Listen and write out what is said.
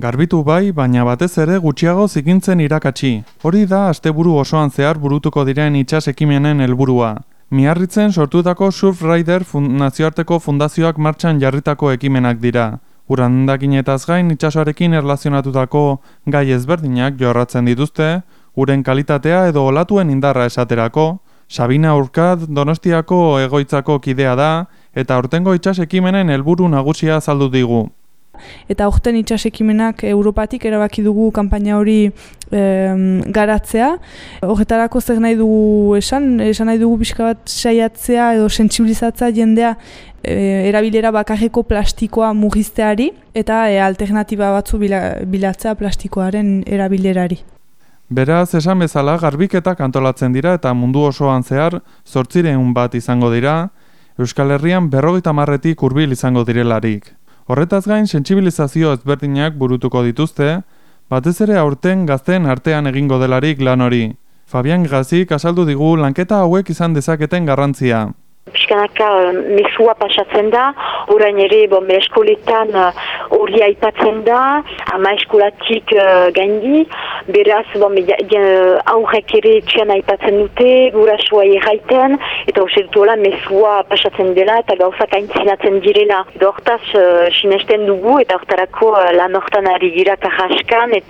Garbitu bai, baina batez ere gutxiago zikintzen irakatsi. Hori da asteburu osoan zehar burutuko diren itsas ekimenen helburua. Miarritzen sortutako Surf Rider fun nazioarteko fundazioak martxan jarritako ekimenak dira. Urandakinetaz gain itsasoarekin erlazionatutako gai ezberdinak jorratzen dituzte, uren kalitatea edo olatuen indarra esaterako, Sabina Urkad Donostiako egoitzako kidea da eta aurtengo itsas ekimenen helburu nagusia azaldu digu. Eta aurten itsas ekimenak Europatik erabaki dugu kanpaina hori garatzea. Horretarako zer nahi dugu esan, esan nahi dugu pixka bat saiatzea edo sentsibilizatzea jendea e, erabilera bakarreko plastikoa mugizteari eta e, alternatiba batzu bilatzea plastikoaren erabilerari. Beraz, esan bezala, garbiketak antolatzen dira eta mundu osoan zehar zortzireun bat izango dira, Euskal Herrian berrogeita marretik urbil izango direlarik. Horretaz gain, sentsibilizazio ezberdinak burutuko dituzte, batez ere aurten gazten artean egingo delarik lan hori. Fabian Gazik asaldu digu lanketa hauek izan dezaketen garrantzia. Piskanaka mesua pasatzen da, orain ere bon, eskoletan hori aipatzen da, ama eskolatik uh, gaindi, beraz bon, aurrek ere txian aipatzen dute, gurasua erraiten, eta duela mesua pasatzen dela eta gauzak aintzinatzen direla. Hortaz uh, sinesten dugu eta hortarako uh, lan hortan ari gira karraskan, eta